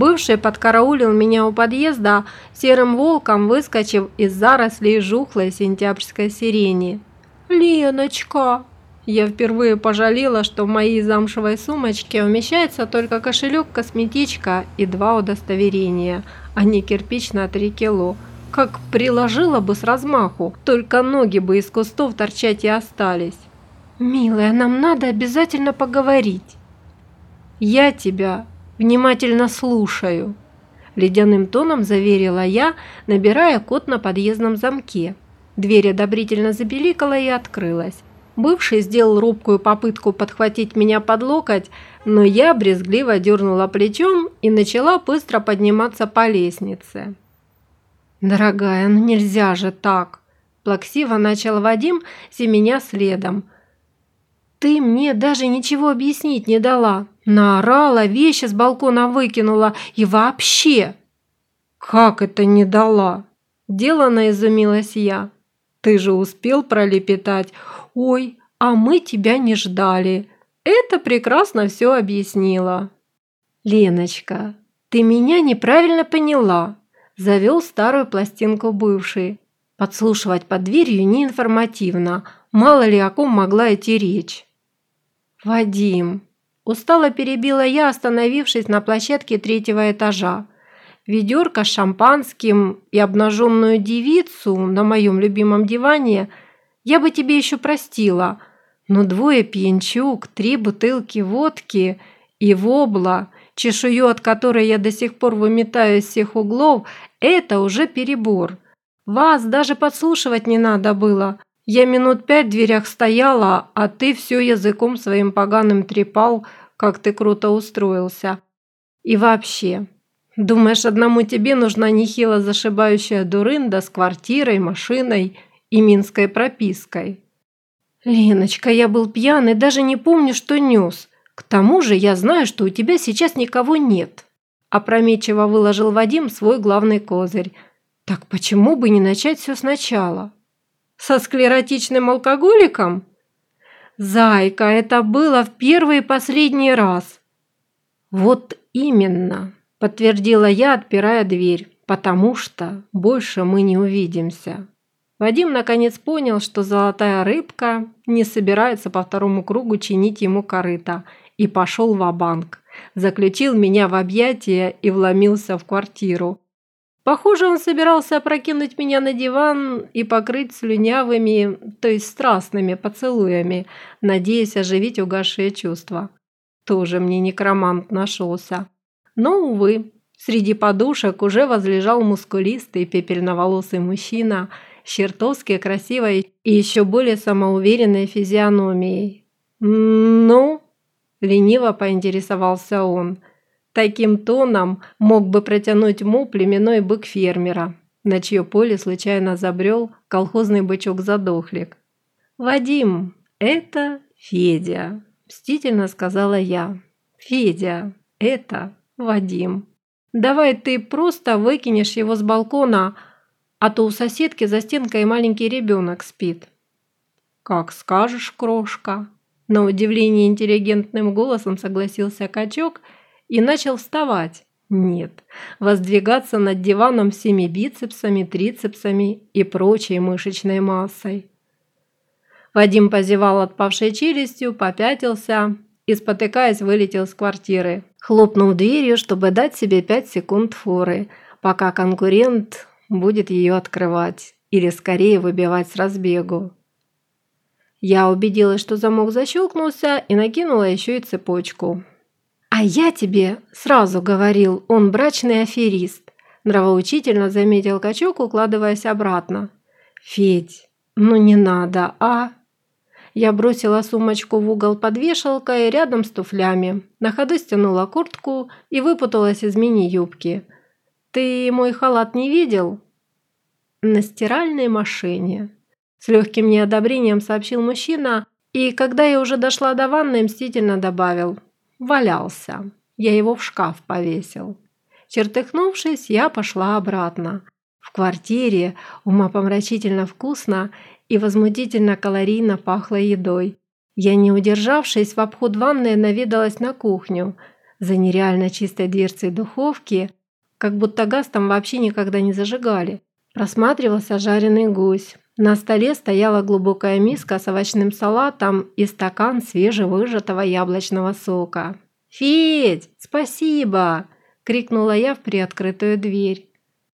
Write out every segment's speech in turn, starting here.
Бывший подкараулил меня у подъезда, серым волком выскочив из зарослей жухлой сентябрьской сирени. «Леночка!» Я впервые пожалела, что в моей замшевой сумочке умещается только кошелек, косметичка и два удостоверения, а не кирпич на три кило. Как приложила бы с размаху, только ноги бы из кустов торчать и остались. «Милая, нам надо обязательно поговорить». «Я тебя внимательно слушаю», – ледяным тоном заверила я, набирая код на подъездном замке. Дверь одобрительно забеликала и открылась. Бывший сделал робкую попытку подхватить меня под локоть, но я брезгливо дернула плечом и начала быстро подниматься по лестнице. «Дорогая, ну нельзя же так!» Плаксиво начал Вадим, семеня следом. «Ты мне даже ничего объяснить не дала. Наорала, вещи с балкона выкинула и вообще!» «Как это не дала?» Делано изумилась я. «Ты же успел пролепетать. «Ой, а мы тебя не ждали». Это прекрасно все объяснило. «Леночка, ты меня неправильно поняла», – завел старую пластинку бывший. Подслушивать под дверью неинформативно, мало ли о ком могла идти речь. «Вадим», – устало перебила я, остановившись на площадке третьего этажа. Ведерко с шампанским и обнаженную девицу на моем любимом диване – я бы тебе еще простила, но двое пьянчук, три бутылки водки и вобла, чешую от которой я до сих пор выметаю из всех углов, это уже перебор. Вас даже подслушивать не надо было. Я минут пять в дверях стояла, а ты все языком своим поганым трепал, как ты круто устроился. И вообще, думаешь, одному тебе нужна нехило зашибающая дурында с квартирой, машиной – и минской пропиской. «Леночка, я был пьяный, даже не помню, что нес. К тому же я знаю, что у тебя сейчас никого нет». Опрометчиво выложил Вадим свой главный козырь. «Так почему бы не начать все сначала?» «Со склеротичным алкоголиком?» «Зайка, это было в первый и последний раз». «Вот именно», – подтвердила я, отпирая дверь, «потому что больше мы не увидимся». Вадим наконец понял, что золотая рыбка не собирается по второму кругу чинить ему корыто, и пошел в банк Заключил меня в объятия и вломился в квартиру. Похоже, он собирался опрокинуть меня на диван и покрыть слюнявыми, то есть страстными поцелуями, надеясь оживить угасшие чувства. Тоже мне некромант нашелся. Но, увы, среди подушек уже возлежал мускулистый пепельноволосый мужчина – чертовски красивой и еще более самоуверенной физиономией. «Ну?» – лениво поинтересовался он. Таким тоном мог бы протянуть му племенной бык фермера, на чье поле случайно забрел колхозный бычок-задохлик. «Вадим, это Федя», – мстительно сказала я. «Федя, это Вадим. Давай ты просто выкинешь его с балкона, а то у соседки за стенкой маленький ребенок спит». «Как скажешь, крошка!» На удивление интеллигентным голосом согласился качок и начал вставать. Нет, воздвигаться над диваном всеми бицепсами, трицепсами и прочей мышечной массой. Вадим позевал отпавшей челюстью, попятился и, спотыкаясь, вылетел с квартиры, хлопнув дверью, чтобы дать себе пять секунд форы, пока конкурент будет ее открывать или скорее выбивать с разбегу. Я убедилась, что замок защелкнулся и накинула еще и цепочку. «А я тебе сразу говорил, он брачный аферист», нравоучительно заметил качок, укладываясь обратно. «Федь, ну не надо, а?» Я бросила сумочку в угол под вешалкой рядом с туфлями, на ходу стянула куртку и выпуталась из мини-юбки – «Ты мой халат не видел?» «На стиральной машине», – с легким неодобрением сообщил мужчина, и когда я уже дошла до ванной, мстительно добавил «Валялся, я его в шкаф повесил». Чертыхнувшись, я пошла обратно. В квартире умопомрачительно вкусно и возмутительно калорийно пахло едой. Я, не удержавшись, в обход ванной наведалась на кухню – За нереально чистой дверцей духовки, как будто газ там вообще никогда не зажигали, просматривался жареный гусь. На столе стояла глубокая миска с овощным салатом и стакан свежевыжатого яблочного сока. «Федь, спасибо!» – крикнула я в приоткрытую дверь.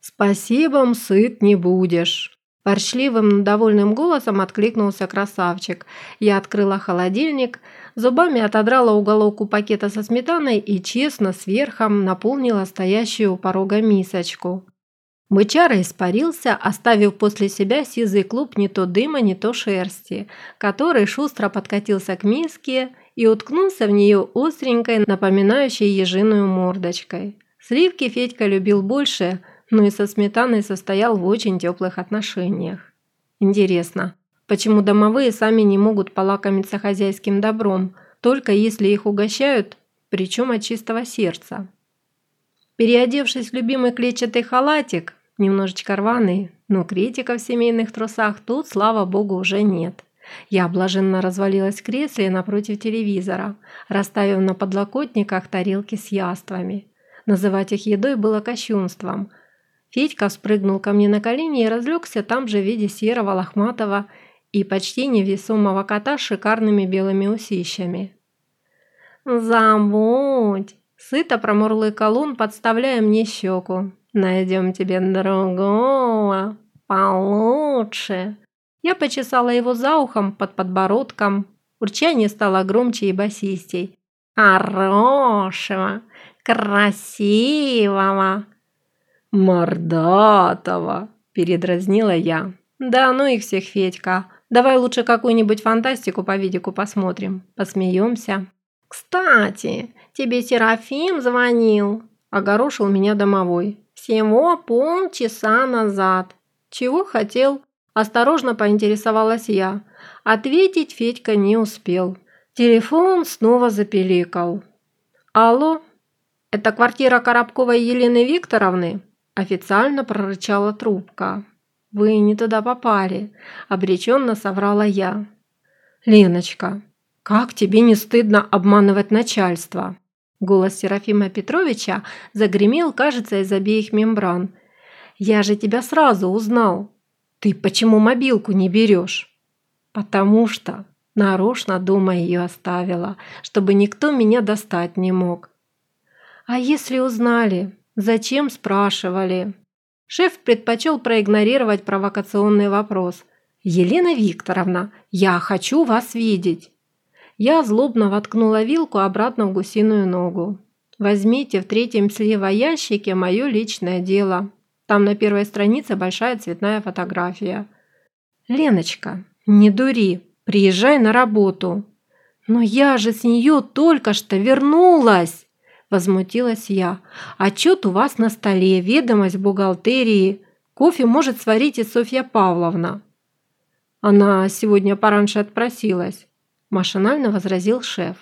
«Спасибо, сыт не будешь!» Порчливым, довольным голосом откликнулся красавчик. Я открыла холодильник, зубами отодрала уголок у пакета со сметаной и честно сверхом наполнила стоящую у порога мисочку. Бычара испарился, оставив после себя сизый клуб не то дыма, не то шерсти, который шустро подкатился к миске и уткнулся в нее остренькой, напоминающей ежиную мордочкой. Сливки Федька любил больше – но и со сметаной состоял в очень теплых отношениях. Интересно, почему домовые сами не могут полакомиться хозяйским добром, только если их угощают, причем от чистого сердца? Переодевшись в любимый клетчатый халатик, немножечко рваный, но критика в семейных трусах тут, слава богу, уже нет. Я блаженно развалилась в кресле напротив телевизора, расставив на подлокотниках тарелки с яствами. Называть их едой было кощунством – Федька спрыгнул ко мне на колени и разлегся там же в виде серого, лохматого и почти невесомого кота с шикарными белыми усищами. «Забудь!» – сыто промурлыкал он, подставляя мне щеку. «Найдем тебе другого, получше!» Я почесала его за ухом под подбородком. Урчание стало громче и басистей. «Хорошего! Красивого!» «Мордатого!» – передразнила я. «Да ну их всех, Федька. Давай лучше какую-нибудь фантастику по видику посмотрим. Посмеемся». «Кстати, тебе Серафим звонил?» – огорошил меня домовой. «Всего полчаса назад». «Чего хотел?» – осторожно поинтересовалась я. Ответить Федька не успел. Телефон снова запеликал. «Алло, это квартира Коробковой Елены Викторовны?» Официально прорычала трубка. «Вы не туда попали», – обреченно соврала я. «Леночка, как тебе не стыдно обманывать начальство?» Голос Серафима Петровича загремел, кажется, из обеих мембран. «Я же тебя сразу узнал. Ты почему мобилку не берешь?» «Потому что нарочно дома ее оставила, чтобы никто меня достать не мог». «А если узнали?» Зачем спрашивали? Шеф предпочел проигнорировать провокационный вопрос. «Елена Викторовна, я хочу вас видеть!» Я злобно воткнула вилку обратно в гусиную ногу. «Возьмите в третьем слева ящике мое личное дело. Там на первой странице большая цветная фотография». «Леночка, не дури, приезжай на работу». «Но я же с нее только что вернулась!» – возмутилась я. «Отчет у вас на столе, ведомость бухгалтерии. Кофе может сварить и Софья Павловна». «Она сегодня пораньше отпросилась», – машинально возразил шеф.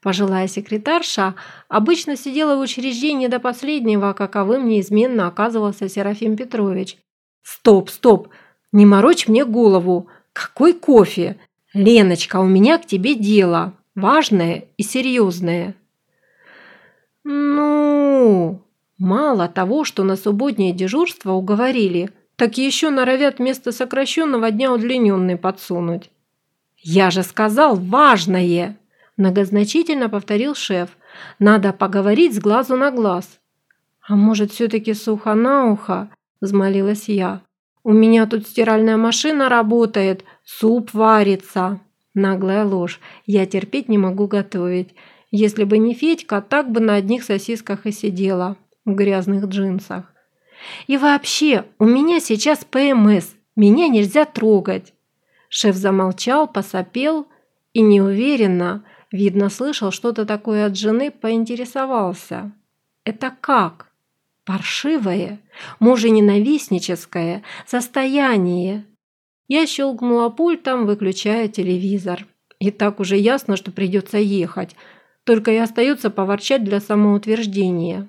Пожилая секретарша обычно сидела в учреждении до последнего, каковым неизменно оказывался Серафим Петрович. «Стоп, стоп! Не морочь мне голову! Какой кофе? Леночка, у меня к тебе дело, важное и серьезное!» «Ну...» Мало того, что на субботнее дежурство уговорили, так еще норовят вместо сокращенного дня удлиненный подсунуть. «Я же сказал важное!» Многозначительно повторил шеф. «Надо поговорить с глазу на глаз». «А может, все-таки сухо на ухо?» Взмолилась я. «У меня тут стиральная машина работает, суп варится». Наглая ложь. Я терпеть не могу готовить. Если бы не Федька, так бы на одних сосисках и сидела, в грязных джинсах. И вообще, у меня сейчас ПМС, меня нельзя трогать. Шеф замолчал, посопел и неуверенно, видно, слышал что-то такое от жены, поинтересовался. Это как? Паршивое, мужененавистническое состояние. Я щелкнула пультом, выключая телевизор. И так уже ясно, что придется ехать – только и остается поворчать для самоутверждения.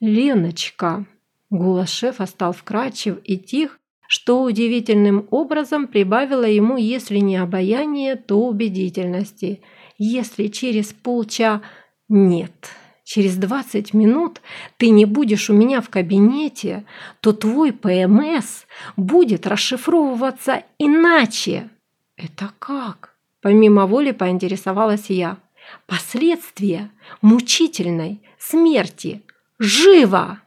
«Леночка!» Голос шефа стал вкрадчив и тих, что удивительным образом прибавило ему, если не обаяние, то убедительности. Если через полча... Нет, через 20 минут ты не будешь у меня в кабинете, то твой ПМС будет расшифровываться иначе. Это как? Помимо воли поинтересовалась я. Последствия мучительной смерти. Живо!